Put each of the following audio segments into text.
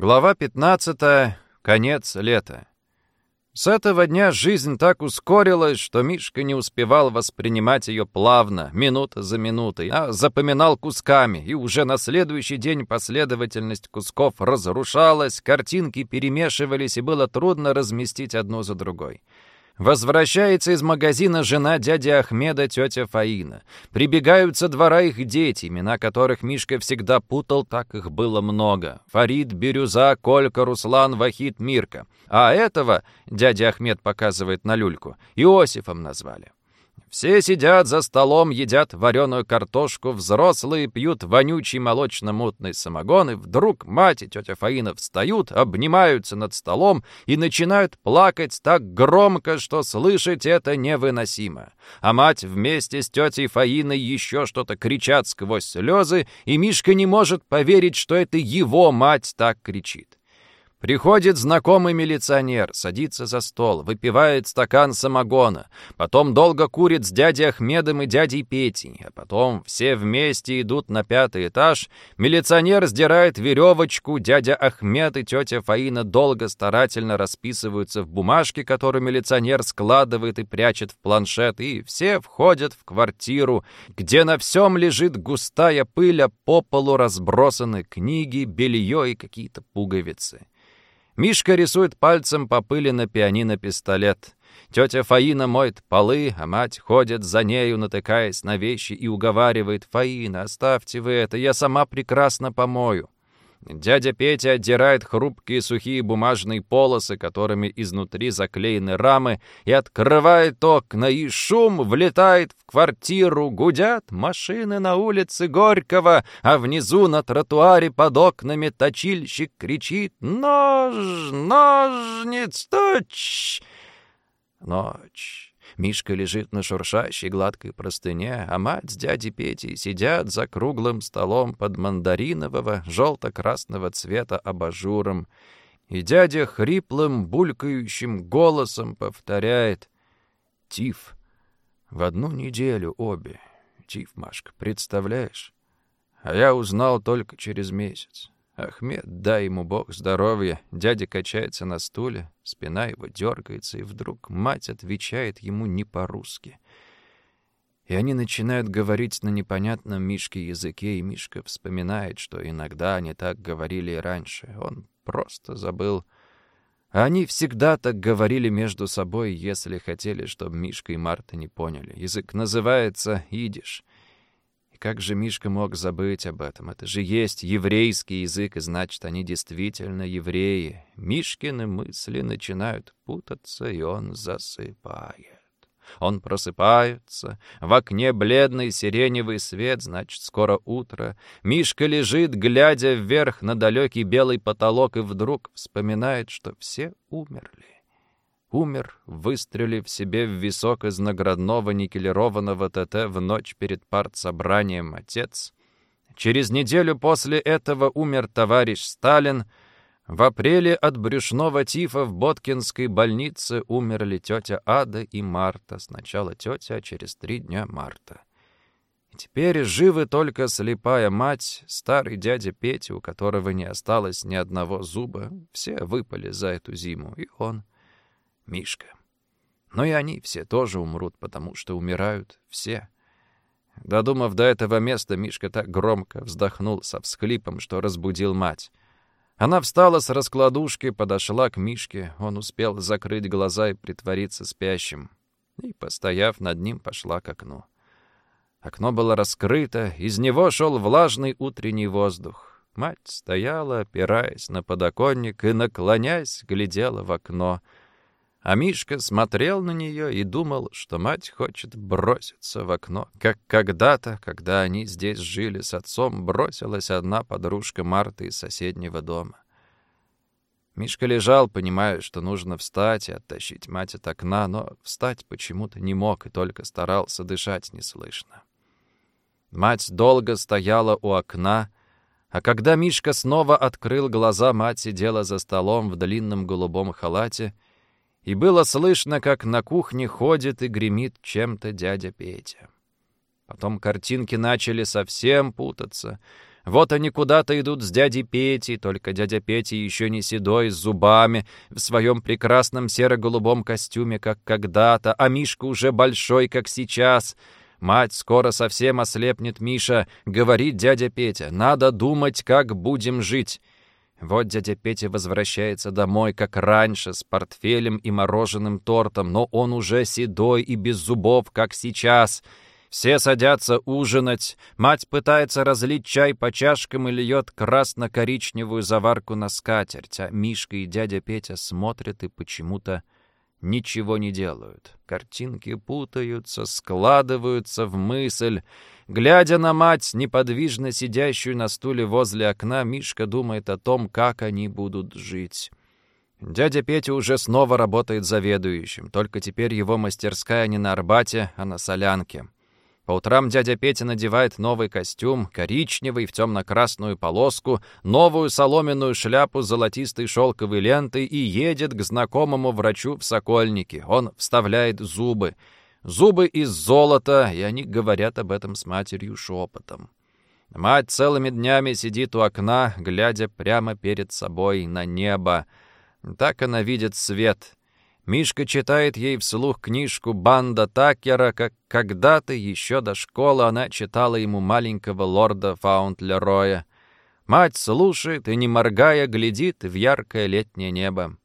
Глава 15. Конец лета. С этого дня жизнь так ускорилась, что Мишка не успевал воспринимать ее плавно, минута за минутой, а запоминал кусками, и уже на следующий день последовательность кусков разрушалась, картинки перемешивались, и было трудно разместить одну за другой. Возвращается из магазина жена дяди Ахмеда, тетя Фаина. Прибегают со двора их дети, имена которых Мишка всегда путал, так их было много. Фарид, Бирюза, Колька, Руслан, Вахид, Мирка. А этого, дядя Ахмед показывает на люльку, Иосифом назвали. Все сидят за столом, едят вареную картошку, взрослые пьют вонючий молочно-мутный самогон, и вдруг мать и тетя Фаина встают, обнимаются над столом и начинают плакать так громко, что слышать это невыносимо. А мать вместе с тетей Фаиной еще что-то кричат сквозь слезы, и Мишка не может поверить, что это его мать так кричит. Приходит знакомый милиционер, садится за стол, выпивает стакан самогона, потом долго курит с дядей Ахмедом и дядей Петей, а потом все вместе идут на пятый этаж, милиционер сдирает веревочку, дядя Ахмед и тетя Фаина долго старательно расписываются в бумажке, которую милиционер складывает и прячет в планшет, и все входят в квартиру, где на всем лежит густая пыль, а по полу разбросаны книги, белье и какие-то пуговицы. Мишка рисует пальцем по пыли на пианино пистолет. Тетя Фаина моет полы, а мать ходит за нею, натыкаясь на вещи, и уговаривает «Фаина, оставьте вы это, я сама прекрасно помою». Дядя Петя отдирает хрупкие сухие бумажные полосы, которыми изнутри заклеены рамы, и открывает окна, и шум влетает в квартиру, гудят машины на улице Горького, а внизу на тротуаре под окнами точильщик кричит «Нож! Ножниц! Точь!» Ночь. Мишка лежит на шуршащей гладкой простыне, а мать с дядей Петей сидят за круглым столом под мандаринового, желто-красного цвета абажуром. И дядя хриплым, булькающим голосом повторяет «Тиф! В одну неделю обе. Тиф, Машка, представляешь? А я узнал только через месяц. Ахмед, дай ему бог здоровья. Дядя качается на стуле, спина его дергается, и вдруг мать отвечает ему не по-русски. И они начинают говорить на непонятном Мишке языке, и Мишка вспоминает, что иногда они так говорили и раньше. Он просто забыл. Они всегда так говорили между собой, если хотели, чтобы Мишка и Марта не поняли. Язык называется идиш — как же Мишка мог забыть об этом? Это же есть еврейский язык, и значит, они действительно евреи. Мишкины мысли начинают путаться, и он засыпает. Он просыпается, в окне бледный сиреневый свет, значит, скоро утро. Мишка лежит, глядя вверх на далекий белый потолок, и вдруг вспоминает, что все умерли умер, выстрелив себе в висок из наградного никелированного ТТ в ночь перед партсобранием отец. Через неделю после этого умер товарищ Сталин. В апреле от брюшного тифа в Боткинской больнице умерли тетя Ада и Марта. Сначала тетя, а через три дня Марта. Теперь живы только слепая мать, старый дядя Петя, у которого не осталось ни одного зуба. Все выпали за эту зиму, и он — Мишка. Но и они все тоже умрут, потому что умирают все. Додумав до этого места, Мишка так громко вздохнул со всхлипом, что разбудил мать. Она встала с раскладушки, подошла к Мишке. Он успел закрыть глаза и притвориться спящим. И, постояв над ним, пошла к окну. Окно было раскрыто, из него шел влажный утренний воздух. Мать стояла, опираясь на подоконник и, наклонясь, глядела в окно — а Мишка смотрел на нее и думал, что мать хочет броситься в окно, как когда-то, когда они здесь жили с отцом, бросилась одна подружка Марты из соседнего дома. Мишка лежал, понимая, что нужно встать и оттащить мать от окна, но встать почему-то не мог и только старался дышать неслышно. Мать долго стояла у окна, а когда Мишка снова открыл глаза, мать сидела за столом в длинном голубом халате — и было слышно, как на кухне ходит и гремит чем-то дядя Петя. Потом картинки начали совсем путаться. Вот они куда-то идут с дядей Петей, только дядя Петя еще не седой, с зубами, в своем прекрасном серо-голубом костюме, как когда-то, а Мишка уже большой, как сейчас. «Мать, скоро совсем ослепнет Миша», — говорит дядя Петя. «Надо думать, как будем жить». Вот дядя Петя возвращается домой, как раньше, с портфелем и мороженым тортом, но он уже седой и без зубов, как сейчас. Все садятся ужинать, мать пытается разлить чай по чашкам и льет красно-коричневую заварку на скатерть, а Мишка и дядя Петя смотрят и почему-то ничего не делают. Картинки путаются, складываются в мысль. Глядя на мать, неподвижно сидящую на стуле возле окна, Мишка думает о том, как они будут жить. Дядя Петя уже снова работает заведующим, только теперь его мастерская не на Арбате, а на Солянке. По утрам дядя Петя надевает новый костюм, коричневый, в темно-красную полоску, новую соломенную шляпу с золотистой шелковой лентой и едет к знакомому врачу в Сокольнике. Он вставляет зубы. Зубы из золота, и они говорят об этом с матерью шепотом. Мать целыми днями сидит у окна, глядя прямо перед собой на небо. Так она видит свет. Мишка читает ей вслух книжку «Банда Такера», как когда-то еще до школы она читала ему маленького лорда Фаунтлероя. Мать слушает и, не моргая, глядит в яркое летнее небо.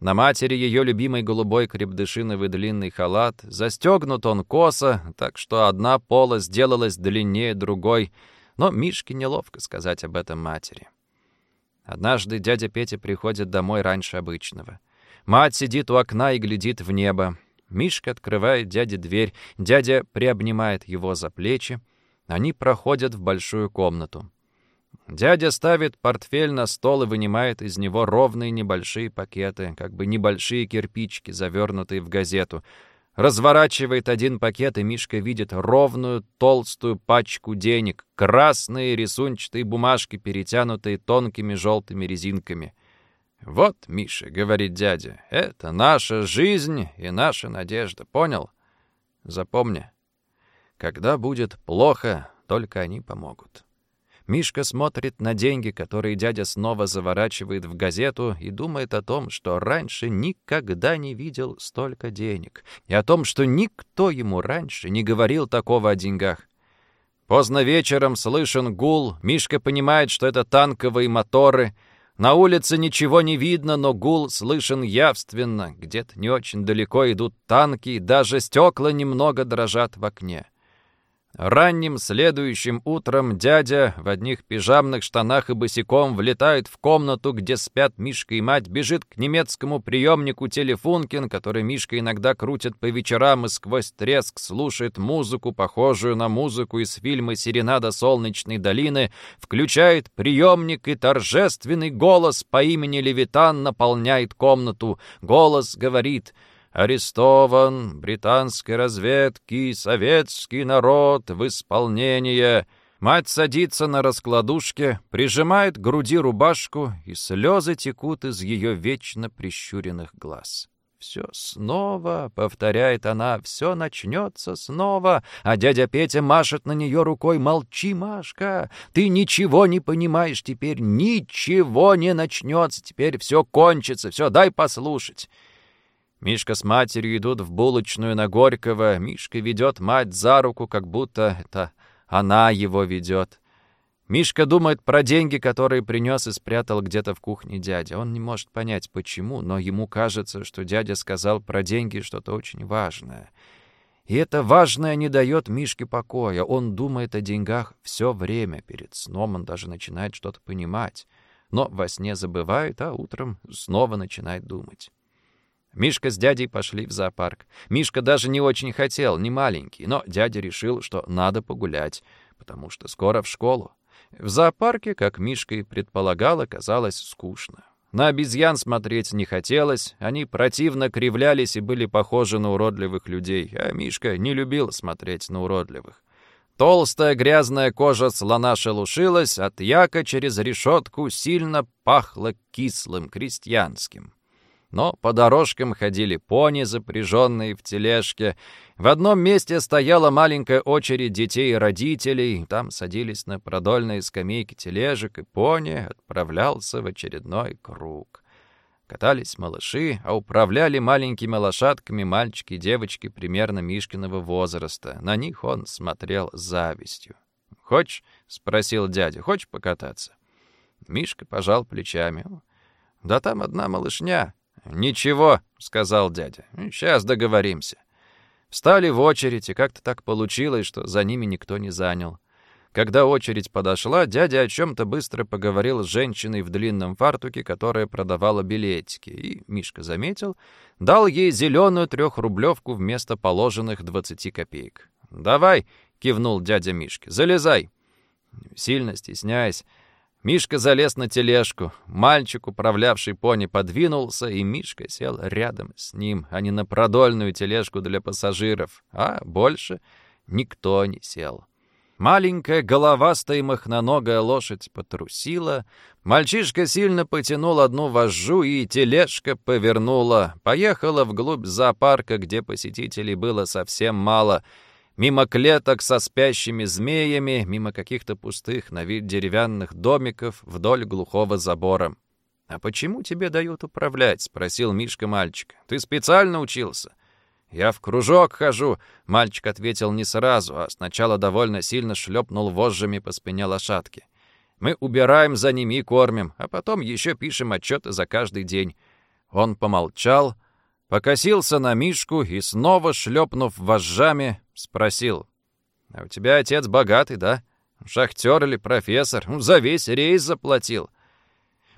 На матери ее любимый голубой крепдышиновый длинный халат. Застегнут он косо, так что одна пола сделалась длиннее другой. Но Мишке неловко сказать об этом матери. Однажды дядя Петя приходит домой раньше обычного. Мать сидит у окна и глядит в небо. Мишка открывает дяде дверь, дядя приобнимает его за плечи. Они проходят в большую комнату. Дядя ставит портфель на стол и вынимает из него ровные небольшие пакеты, как бы небольшие кирпичики, завернутые в газету. Разворачивает один пакет, и Мишка видит ровную толстую пачку денег, красные рисунчатые бумажки, перетянутые тонкими желтыми резинками — «Вот, Миша, — говорит дядя, — это наша жизнь и наша надежда, понял? Запомни, когда будет плохо, только они помогут». Мишка смотрит на деньги, которые дядя снова заворачивает в газету, и думает о том, что раньше никогда не видел столько денег, и о том, что никто ему раньше не говорил такого о деньгах. Поздно вечером слышен гул, Мишка понимает, что это танковые моторы — на улице ничего не видно, но гул слышен явственно. Где-то не очень далеко идут танки, даже стекла немного дрожат в окне. Ранним следующим утром дядя в одних пижамных штанах и босиком влетает в комнату, где спят Мишка и мать, бежит к немецкому приемнику Телефункин, который Мишка иногда крутит по вечерам и сквозь треск слушает музыку, похожую на музыку из фильма «Серенада солнечной долины», включает приемник и торжественный голос по имени Левитан наполняет комнату. Голос говорит — арестован британской разведки, советский народ в исполнение. Мать садится на раскладушке, прижимает к груди рубашку, и слезы текут из ее вечно прищуренных глаз. «Все снова», — повторяет она, — «все начнется снова». А дядя Петя машет на нее рукой. «Молчи, Машка, ты ничего не понимаешь теперь, ничего не начнется, теперь все кончится, все, дай послушать». Мишка с матерью идут в булочную на Горького. Мишка ведет мать за руку, как будто это она его ведет. Мишка думает про деньги, которые принес и спрятал где-то в кухне дядя. Он не может понять, почему, но ему кажется, что дядя сказал про деньги что-то очень важное. И это важное не дает Мишке покоя. Он думает о деньгах все время. Перед сном он даже начинает что-то понимать. Но во сне забывает, а утром снова начинает думать. Мишка с дядей пошли в зоопарк. Мишка даже не очень хотел, не маленький, но дядя решил, что надо погулять, потому что скоро в школу. В зоопарке, как Мишка и предполагал, оказалось скучно. На обезьян смотреть не хотелось, они противно кривлялись и были похожи на уродливых людей, а Мишка не любил смотреть на уродливых. Толстая грязная кожа слона шелушилась, от яка через решетку сильно пахло кислым крестьянским. Но по дорожкам ходили пони, запряженные в тележке. В одном месте стояла маленькая очередь детей и родителей, там садились на продольные скамейки тележек, и пони отправлялся в очередной круг. Катались малыши, а управляли маленькими лошадками мальчики и девочки примерно Мишкиного возраста. На них он смотрел с завистью. «Хочешь?» — спросил дядя. «Хочешь покататься?» Мишка пожал плечами. «Да там одна малышня». «Ничего», — сказал дядя. «Сейчас договоримся». Встали в очередь, и как-то так получилось, что за ними никто не занял. Когда очередь подошла, дядя о чем-то быстро поговорил с женщиной в длинном фартуке, которая продавала билетики, и, Мишка заметил, дал ей зеленую трехрублевку вместо положенных двадцати копеек. «Давай!» — кивнул дядя Мишке. «Залезай!» Сильно стесняясь, Мишка залез на тележку. Мальчик, управлявший пони, подвинулся, и Мишка сел рядом с ним, а не на продольную тележку для пассажиров. А больше никто не сел. Маленькая головастая махноногая лошадь потрусила, мальчишка сильно потянул одну вожжу, и тележка повернула, поехала вглубь зоопарка, где посетителей было совсем мало, мимо клеток со спящими змеями, мимо каких-то пустых на вид деревянных домиков вдоль глухого забора. «А почему тебе дают управлять?» — спросил Мишка мальчика. «Ты специально учился?» «Я в кружок хожу», — мальчик ответил не сразу, а сначала довольно сильно шлепнул вожжами по спине лошадки. «Мы убираем за ними и кормим, а потом еще пишем отчеты за каждый день». Он помолчал, покосился на Мишку и, снова шлепнув вожжами, спросил. «А у тебя отец богатый, да? Шахтер или профессор? За весь рейс заплатил».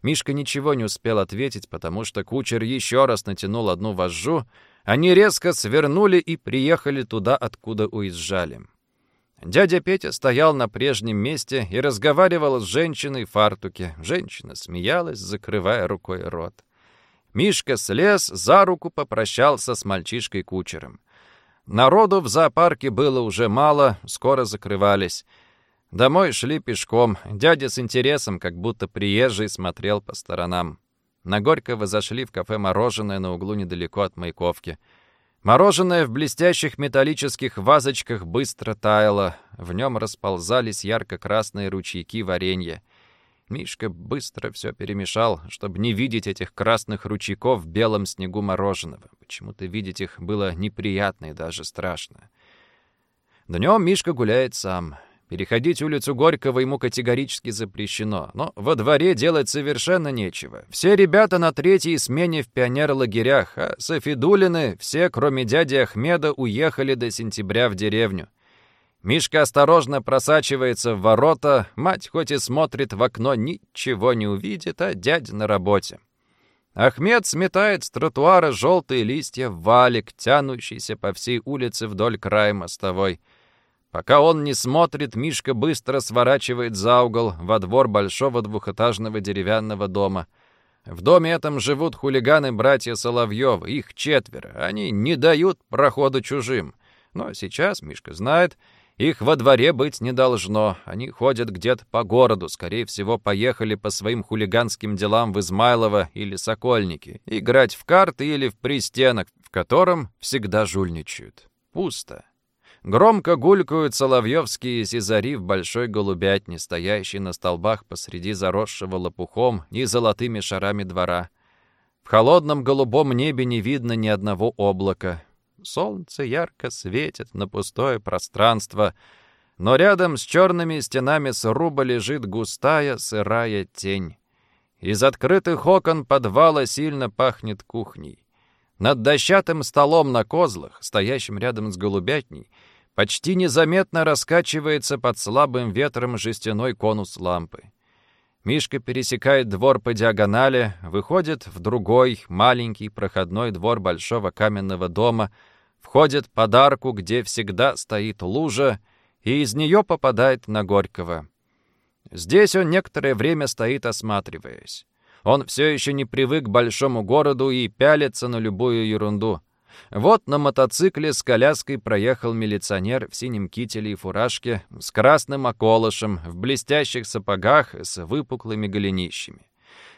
Мишка ничего не успел ответить, потому что кучер еще раз натянул одну вожжу, они резко свернули и приехали туда, откуда уезжали. Дядя Петя стоял на прежнем месте и разговаривал с женщиной в фартуке. Женщина смеялась, закрывая рукой рот. Мишка слез, за руку попрощался с мальчишкой-кучером. Народу в зоопарке было уже мало, скоро закрывались. Домой шли пешком. Дядя с интересом, как будто приезжий, смотрел по сторонам. На Горького зашли в кафе «Мороженое» на углу недалеко от Маяковки. Мороженое в блестящих металлических вазочках быстро таяло. В нем расползались ярко-красные ручейки варенья. Мишка быстро все перемешал, чтобы не видеть этих красных ручейков в белом снегу мороженого. Почему-то видеть их было неприятно и даже страшно. Днем Мишка гуляет сам. Переходить улицу Горького ему категорически запрещено, но во дворе делать совершенно нечего. Все ребята на третьей смене в пионерлагерях, а Софидулины все, кроме дяди Ахмеда, уехали до сентября в деревню. Мишка осторожно просачивается в ворота, мать хоть и смотрит в окно, ничего не увидит, а дядя на работе. Ахмед сметает с тротуара желтые листья валик, тянущийся по всей улице вдоль края мостовой. Пока он не смотрит, Мишка быстро сворачивает за угол во двор большого двухэтажного деревянного дома. В доме этом живут хулиганы-братья Соловьёвы, их четверо. Они не дают прохода чужим. Но сейчас, Мишка знает, их во дворе быть не должно. Они ходят где-то по городу, скорее всего, поехали по своим хулиганским делам в Измайлово или Сокольники, играть в карты или в пристенок, в котором всегда жульничают. Пусто. Громко гулькают соловьевские зизари в большой голубятне, стоящей на столбах посреди заросшего лопухом и золотыми шарами двора. В холодном голубом небе не видно ни одного облака. Солнце ярко светит на пустое пространство, но рядом с черными стенами сруба лежит густая сырая тень. Из открытых окон подвала сильно пахнет кухней. Над дощатым столом на козлах, стоящим рядом с голубятней, Почти незаметно раскачивается под слабым ветром жестяной конус лампы. Мишка пересекает двор по диагонали, выходит в другой, маленький проходной двор большого каменного дома, входит под арку, где всегда стоит лужа, и из нее попадает на Горького. Здесь он некоторое время стоит, осматриваясь. Он все еще не привык к большому городу и пялится на любую ерунду. Вот на мотоцикле с коляской проехал милиционер в синем кителе и фуражке, с красным околышем, в блестящих сапогах с выпуклыми голенищами.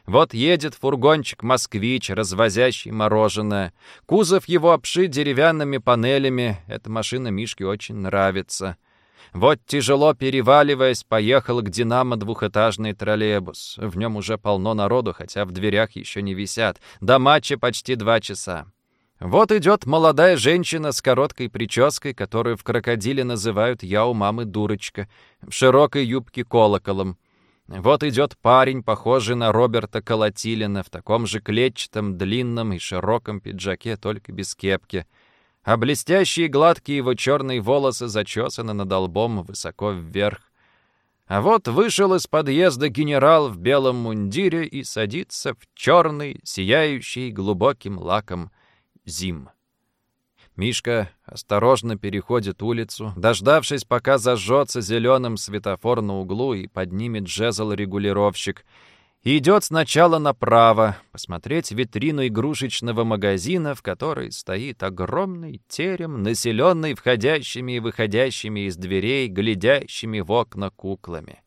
Вот едет фургончик «Москвич», развозящий мороженое. Кузов его обшит деревянными панелями. Эта машина Мишке очень нравится. Вот тяжело переваливаясь, поехал к «Динамо» двухэтажный троллейбус. В нем уже полно народу, хотя в дверях еще не висят. До матча почти два часа. Вот идет молодая женщина с короткой прической, которую в крокодиле называют «я у мамы дурочка», в широкой юбке колоколом. Вот идет парень, похожий на Роберта Колотилина, в таком же клетчатом, длинном и широком пиджаке, только без кепки. А блестящие гладкие его черные волосы зачесаны над лбом высоко вверх. А вот вышел из подъезда генерал в белом мундире и садится в черный, сияющий глубоким лаком зим. Мишка осторожно переходит улицу, дождавшись, пока зажжется зеленым светофор на углу и поднимет жезл-регулировщик, идет сначала направо, посмотреть витрину игрушечного магазина, в которой стоит огромный терем, населенный входящими и выходящими из дверей, глядящими в окна куклами.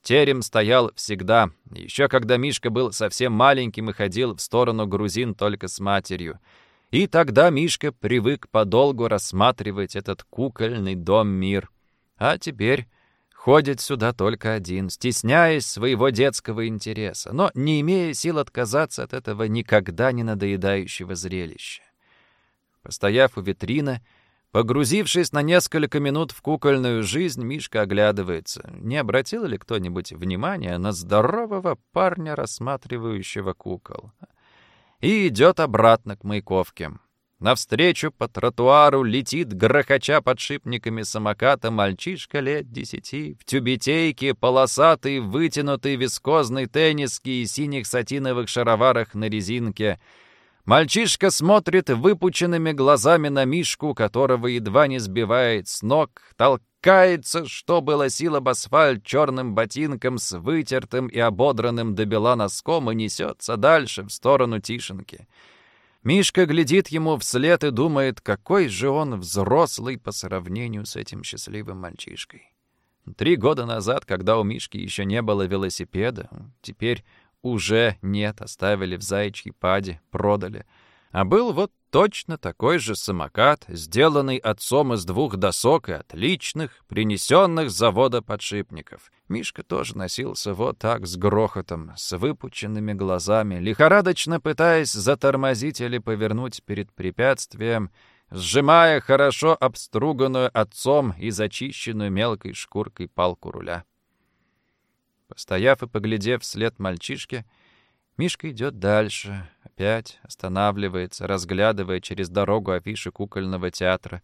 Терем стоял всегда, еще когда Мишка был совсем маленьким и ходил в сторону грузин только с матерью — и тогда Мишка привык подолгу рассматривать этот кукольный дом-мир. А теперь ходит сюда только один, стесняясь своего детского интереса, но не имея сил отказаться от этого никогда не надоедающего зрелища. Постояв у витрины, Погрузившись на несколько минут в кукольную жизнь, Мишка оглядывается. Не обратил ли кто-нибудь внимания на здорового парня, рассматривающего кукол? И идет обратно к Маяковке. Навстречу по тротуару летит, грохоча подшипниками самоката, мальчишка лет десяти, в тюбетейке, полосатый, вытянутый вискозный тенниски и синих сатиновых шароварах на резинке. Мальчишка смотрит выпученными глазами на Мишку, которого едва не сбивает с ног, толкает Кается, что было сил об асфальт черным ботинком с вытертым и ободранным до бела носком и несется дальше, в сторону Тишинки. Мишка глядит ему вслед и думает, какой же он взрослый по сравнению с этим счастливым мальчишкой. Три года назад, когда у Мишки еще не было велосипеда, теперь уже нет, оставили в заячьей паде, продали — а был вот точно такой же самокат, сделанный отцом из двух досок и отличных, принесенных с завода подшипников. Мишка тоже носился вот так с грохотом, с выпученными глазами, лихорадочно пытаясь затормозить или повернуть перед препятствием, сжимая хорошо обструганную отцом и зачищенную мелкой шкуркой палку руля. Постояв и поглядев вслед мальчишке, Мишка идет дальше, опять останавливается, разглядывая через дорогу афиши кукольного театра.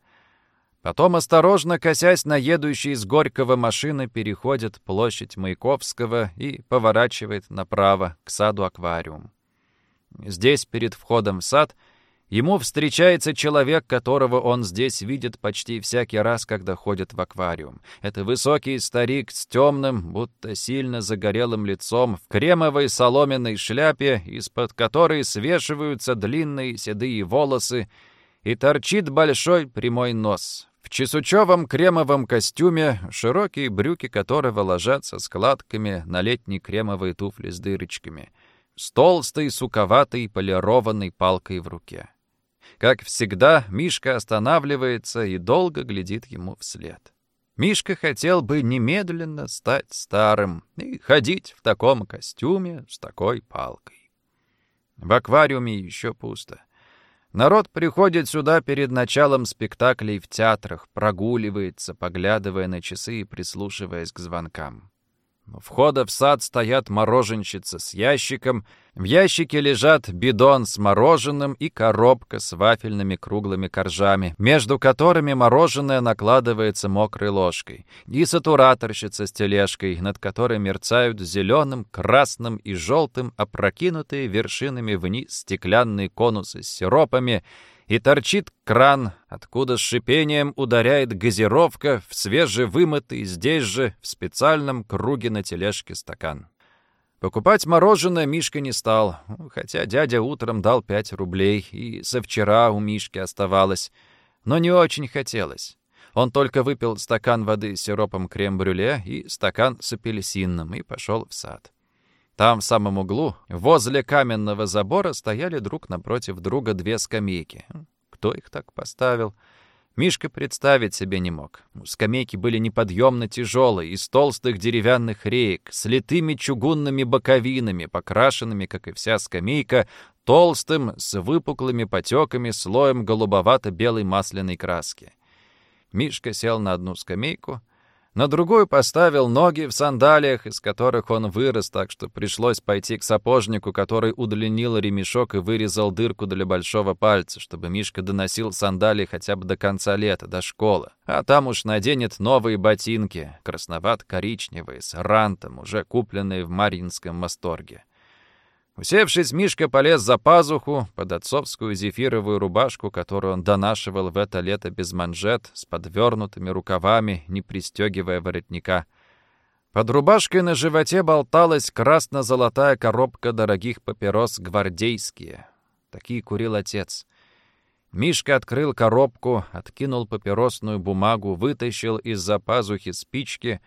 Потом, осторожно косясь на едущие из Горького машины, переходит площадь Маяковского и поворачивает направо, к саду-аквариум. Здесь, перед входом в сад, — Ему встречается человек, которого он здесь видит почти всякий раз, когда ходит в аквариум. Это высокий старик с темным, будто сильно загорелым лицом, в кремовой соломенной шляпе, из-под которой свешиваются длинные седые волосы, и торчит большой прямой нос. В чесучевом кремовом костюме, широкие брюки которого ложатся складками на летние кремовые туфли с дырочками, с толстой, суковатой, полированной палкой в руке. Как всегда, Мишка останавливается и долго глядит ему вслед. Мишка хотел бы немедленно стать старым и ходить в таком костюме с такой палкой. В аквариуме еще пусто. Народ приходит сюда перед началом спектаклей в театрах, прогуливается, поглядывая на часы и прислушиваясь к звонкам. У входа в сад стоят мороженщица с ящиком. В ящике лежат бидон с мороженым и коробка с вафельными круглыми коржами, между которыми мороженое накладывается мокрой ложкой. И сатураторщица с тележкой, над которой мерцают зеленым, красным и желтым опрокинутые вершинами вниз стеклянные конусы с сиропами — и торчит кран, откуда с шипением ударяет газировка в свежевымытый здесь же, в специальном круге на тележке стакан. Покупать мороженое Мишка не стал, хотя дядя утром дал пять рублей, и со вчера у Мишки оставалось, но не очень хотелось. Он только выпил стакан воды с сиропом крем-брюле и стакан с апельсином и пошел в сад. Там, в самом углу, возле каменного забора, стояли друг напротив друга две скамейки. Кто их так поставил? Мишка представить себе не мог. Скамейки были неподъемно тяжелые, из толстых деревянных реек, с литыми чугунными боковинами, покрашенными, как и вся скамейка, толстым, с выпуклыми потеками, слоем голубовато-белой масляной краски. Мишка сел на одну скамейку, на другую поставил ноги в сандалиях, из которых он вырос, так что пришлось пойти к сапожнику, который удлинил ремешок и вырезал дырку для большого пальца, чтобы Мишка доносил сандалии хотя бы до конца лета, до школы. А там уж наденет новые ботинки, красноват-коричневые, с рантом, уже купленные в Маринском Масторге. Усевшись, Мишка полез за пазуху под отцовскую зефировую рубашку, которую он донашивал в это лето без манжет, с подвернутыми рукавами, не пристегивая воротника. Под рубашкой на животе болталась красно-золотая коробка дорогих папирос «Гвардейские». Такие курил отец. Мишка открыл коробку, откинул папиросную бумагу, вытащил из-за пазухи спички,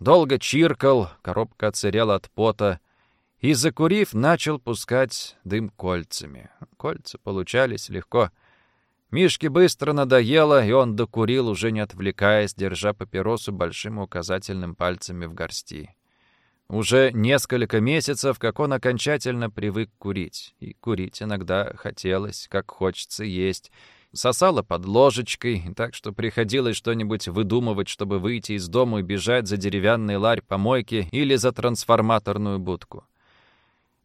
долго чиркал, коробка отсырела от пота — и, закурив, начал пускать дым кольцами. Кольца получались легко. Мишке быстро надоело, и он докурил, уже не отвлекаясь, держа папиросу большим указательным пальцами в горсти. Уже несколько месяцев, как он окончательно привык курить. И курить иногда хотелось, как хочется есть. Сосало под ложечкой, так что приходилось что-нибудь выдумывать, чтобы выйти из дома и бежать за деревянный ларь помойки или за трансформаторную будку.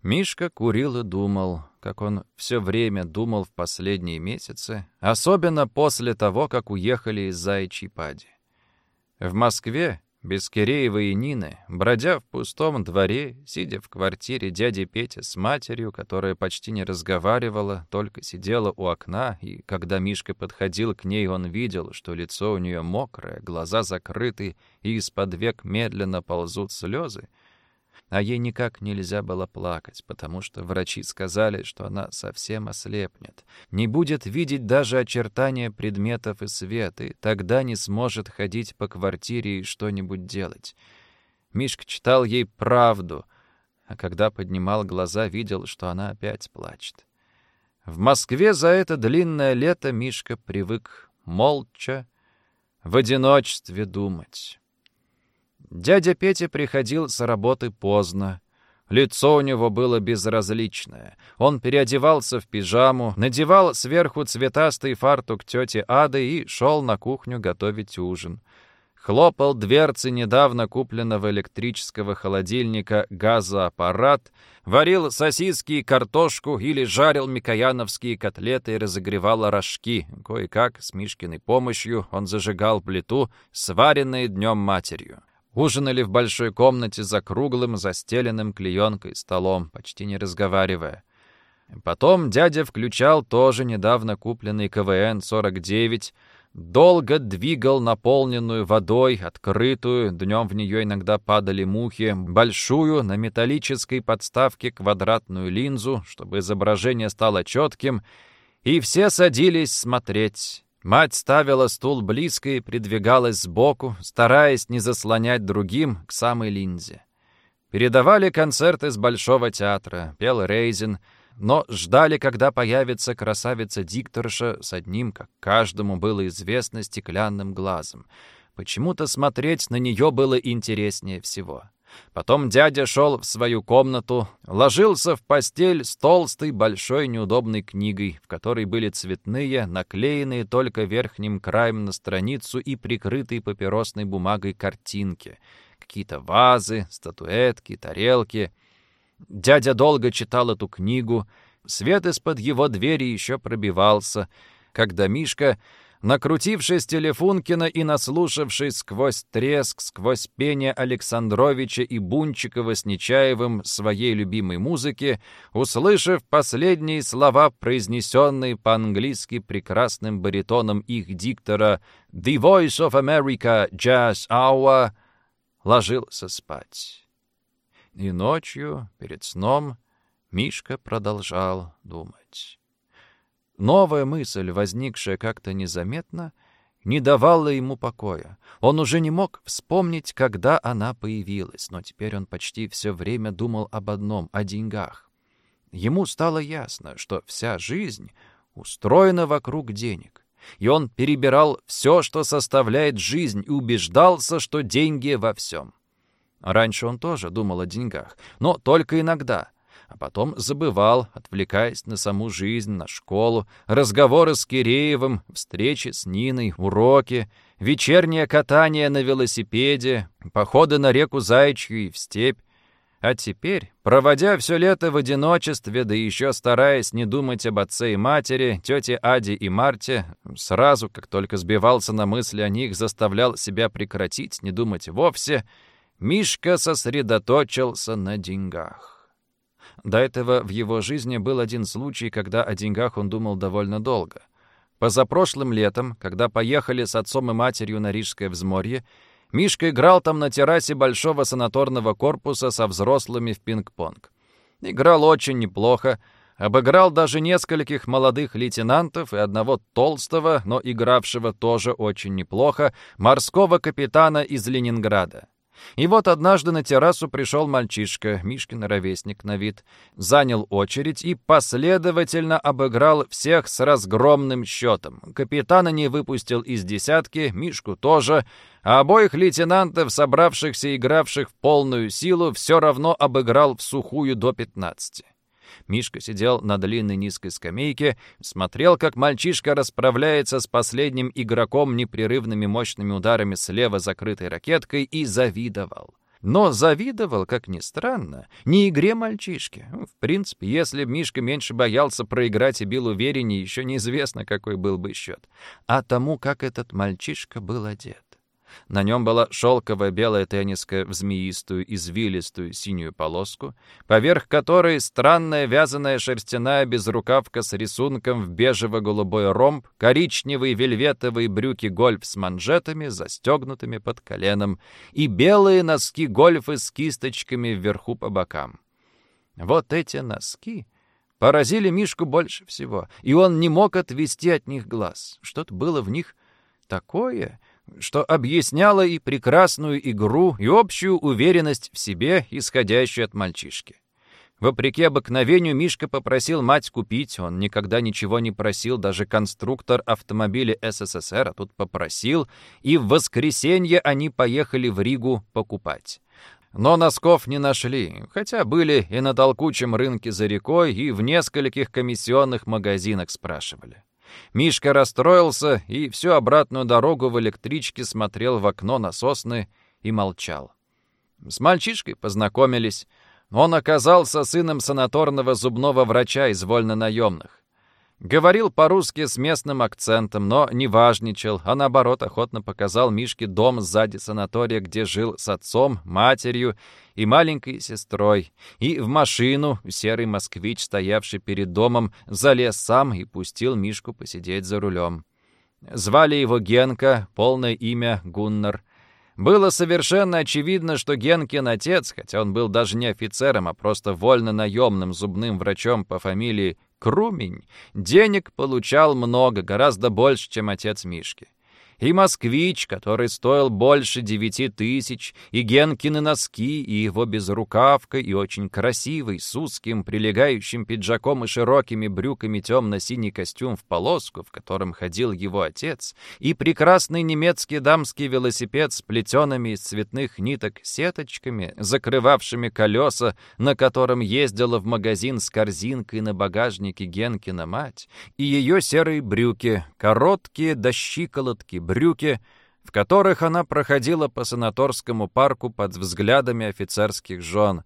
Мишка курил и думал, как он все время думал в последние месяцы, особенно после того, как уехали из Заячьей Пади. В Москве, без Киреева и Нины, бродя в пустом дворе, сидя в квартире дяди Пети с матерью, которая почти не разговаривала, только сидела у окна, и когда Мишка подходил к ней, он видел, что лицо у нее мокрое, глаза закрыты, и из-под век медленно ползут слезы, а ей никак нельзя было плакать, потому что врачи сказали, что она совсем ослепнет, не будет видеть даже очертания предметов и света, и тогда не сможет ходить по квартире и что-нибудь делать. Мишка читал ей правду, а когда поднимал глаза, видел, что она опять плачет. В Москве за это длинное лето Мишка привык молча, в одиночестве думать. Дядя Петя приходил с работы поздно. Лицо у него было безразличное. Он переодевался в пижаму, надевал сверху цветастый фартук тети Ады и шел на кухню готовить ужин. Хлопал дверцы недавно купленного электрического холодильника газоаппарат, варил сосиски и картошку или жарил микояновские котлеты и разогревал рожки. Кое-как, с Мишкиной помощью, он зажигал плиту, сваренные днем матерью. Ужинали в большой комнате за круглым, застеленным клеенкой столом, почти не разговаривая. Потом дядя включал тоже недавно купленный КВН-49, долго двигал наполненную водой, открытую, днем в нее иногда падали мухи, большую на металлической подставке квадратную линзу, чтобы изображение стало четким, и все садились смотреть. Мать ставила стул близко и придвигалась сбоку, стараясь не заслонять другим к самой линзе. Передавали концерты с Большого театра, пел Рейзин, но ждали, когда появится красавица-дикторша с одним, как каждому было известно, стеклянным глазом. Почему-то смотреть на нее было интереснее всего. Потом дядя шел в свою комнату, ложился в постель с толстой, большой, неудобной книгой, в которой были цветные, наклеенные только верхним краем на страницу и прикрытые папиросной бумагой картинки. Какие-то вазы, статуэтки, тарелки. Дядя долго читал эту книгу. Свет из-под его двери еще пробивался, когда Мишка Накрутившись Телефункина и наслушавшись сквозь треск, сквозь пение Александровича и Бунчикова с Нечаевым своей любимой музыки, услышав последние слова, произнесенные по-английски прекрасным баритоном их диктора «The Voice of America, Jazz Hour», ложился спать. И ночью, перед сном, Мишка продолжал думать. Новая мысль, возникшая как-то незаметно, не давала ему покоя. Он уже не мог вспомнить, когда она появилась, но теперь он почти все время думал об одном — о деньгах. Ему стало ясно, что вся жизнь устроена вокруг денег. И он перебирал все, что составляет жизнь, и убеждался, что деньги во всем. Раньше он тоже думал о деньгах, но только иногда — а потом забывал, отвлекаясь на саму жизнь, на школу, разговоры с Киреевым, встречи с Ниной, уроки, вечернее катание на велосипеде, походы на реку Зайчью и в степь. А теперь, проводя все лето в одиночестве, да еще стараясь не думать об отце и матери, тете Аде и Марте, сразу, как только сбивался на мысли о них, заставлял себя прекратить, не думать вовсе, Мишка сосредоточился на деньгах. До этого в его жизни был один случай, когда о деньгах он думал довольно долго. Позапрошлым летом, когда поехали с отцом и матерью на Рижское взморье, Мишка играл там на террасе большого санаторного корпуса со взрослыми в пинг-понг. Играл очень неплохо, обыграл даже нескольких молодых лейтенантов и одного толстого, но игравшего тоже очень неплохо, морского капитана из Ленинграда. И вот однажды на террасу пришел мальчишка, Мишкин ровесник на вид, занял очередь и последовательно обыграл всех с разгромным счетом. Капитана не выпустил из десятки, Мишку тоже, а обоих лейтенантов, собравшихся и игравших в полную силу, все равно обыграл в сухую до пятнадцати. Мишка сидел на длинной низкой скамейке, смотрел, как мальчишка расправляется с последним игроком непрерывными мощными ударами слева закрытой ракеткой и завидовал. Но завидовал, как ни странно, не игре мальчишки. В принципе, если б Мишка меньше боялся проиграть и бил увереннее, еще неизвестно, какой был бы счет, а тому, как этот мальчишка был одет. На нем была шелковая белая тенниска в змеистую, извилистую синюю полоску, поверх которой странная вязаная шерстяная безрукавка с рисунком в бежево-голубой ромб, коричневые вельветовые брюки гольф с манжетами, застегнутыми под коленом, и белые носки гольфы с кисточками вверху по бокам. Вот эти носки поразили Мишку больше всего, и он не мог отвести от них глаз. Что-то было в них такое что объясняло и прекрасную игру, и общую уверенность в себе, исходящую от мальчишки. Вопреки обыкновению, Мишка попросил мать купить, он никогда ничего не просил, даже конструктор автомобиля СССР, а тут попросил, и в воскресенье они поехали в Ригу покупать. Но носков не нашли, хотя были и на толкучем рынке за рекой, и в нескольких комиссионных магазинах спрашивали. Мишка расстроился и всю обратную дорогу в электричке смотрел в окно на сосны и молчал. С мальчишкой познакомились. Он оказался сыном санаторного зубного врача из вольнонаемных. Говорил по-русски с местным акцентом, но не важничал, а наоборот охотно показал Мишке дом сзади санатория, где жил с отцом, матерью и маленькой сестрой. И в машину серый москвич, стоявший перед домом, залез сам и пустил Мишку посидеть за рулем. Звали его Генка, полное имя Гуннар. Было совершенно очевидно, что Генкин отец, хотя он был даже не офицером, а просто вольно-наемным зубным врачом по фамилии Крумень денег получал много, гораздо больше, чем отец Мишки и «Москвич», который стоил больше девяти тысяч, и Генкины носки, и его безрукавка, и очень красивый, с узким, прилегающим пиджаком и широкими брюками темно-синий костюм в полоску, в котором ходил его отец, и прекрасный немецкий дамский велосипед с плетеными из цветных ниток сеточками, закрывавшими колеса, на котором ездила в магазин с корзинкой на багажнике Генкина мать, и ее серые брюки, короткие до щиколотки, брюки, в которых она проходила по санаторскому парку под взглядами офицерских жен.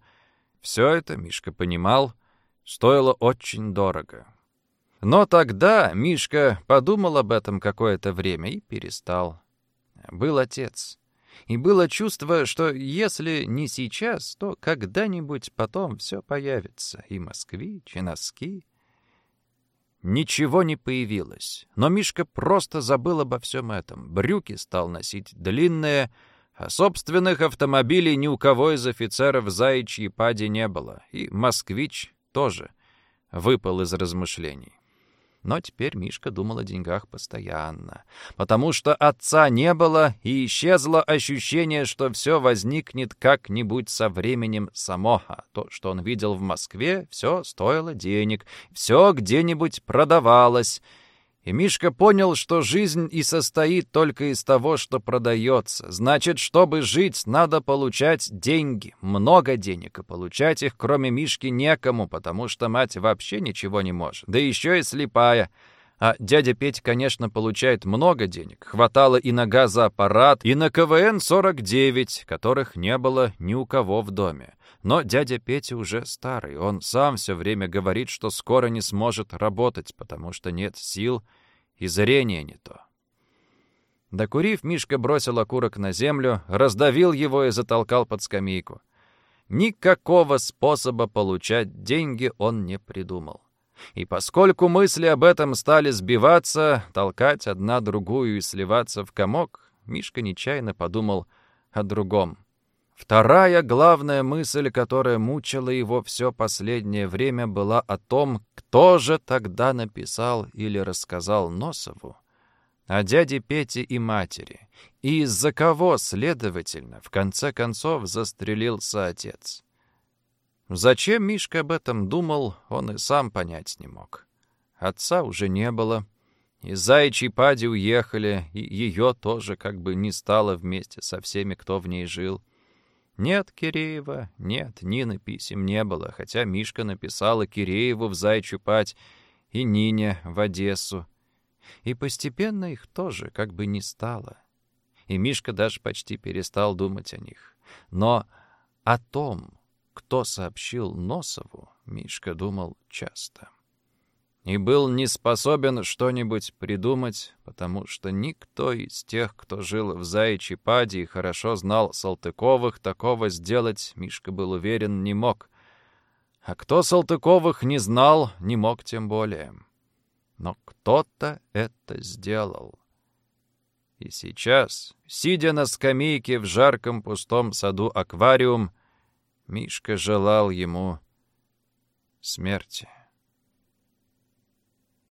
Все это, Мишка понимал, стоило очень дорого. Но тогда Мишка подумал об этом какое-то время и перестал. Был отец. И было чувство, что если не сейчас, то когда-нибудь потом все появится. И москвич, и носки, Ничего не появилось, но Мишка просто забыл обо всем этом. Брюки стал носить длинные, а собственных автомобилей ни у кого из офицеров заячьей пади не было, и москвич тоже выпал из размышлений. Но теперь Мишка думал о деньгах постоянно, потому что отца не было, и исчезло ощущение, что все возникнет как-нибудь со временем само. А то, что он видел в Москве, все стоило денег, все где-нибудь продавалось. И Мишка понял, что жизнь и состоит только из того, что продается. Значит, чтобы жить, надо получать деньги, много денег, и получать их, кроме Мишки, некому, потому что мать вообще ничего не может, да еще и слепая. А дядя Петь, конечно, получает много денег. Хватало и на газоаппарат, и на КВН-49, которых не было ни у кого в доме. Но дядя Петя уже старый, он сам все время говорит, что скоро не сможет работать, потому что нет сил и зрение не то. Докурив, Мишка бросил окурок на землю, раздавил его и затолкал под скамейку. Никакого способа получать деньги он не придумал. И поскольку мысли об этом стали сбиваться, толкать одна другую и сливаться в комок, Мишка нечаянно подумал о другом. Вторая главная мысль, которая мучила его все последнее время, была о том, кто же тогда написал или рассказал Носову о дяде Пете и матери, и из-за кого, следовательно, в конце концов застрелился отец. Зачем Мишка об этом думал, он и сам понять не мог. Отца уже не было, и Зайчи Пади уехали, и ее тоже как бы не стало вместе со всеми, кто в ней жил — нет Киреева, нет, Нины писем не было, хотя Мишка написала Кирееву в Зайчупать и Нине в Одессу. И постепенно их тоже как бы не стало. И Мишка даже почти перестал думать о них. Но о том, кто сообщил Носову, Мишка думал часто и был не способен что-нибудь придумать, потому что никто из тех, кто жил в Заячьей Паде и хорошо знал Салтыковых, такого сделать, Мишка был уверен, не мог. А кто Салтыковых не знал, не мог тем более. Но кто-то это сделал. И сейчас, сидя на скамейке в жарком пустом саду аквариум, Мишка желал ему смерти.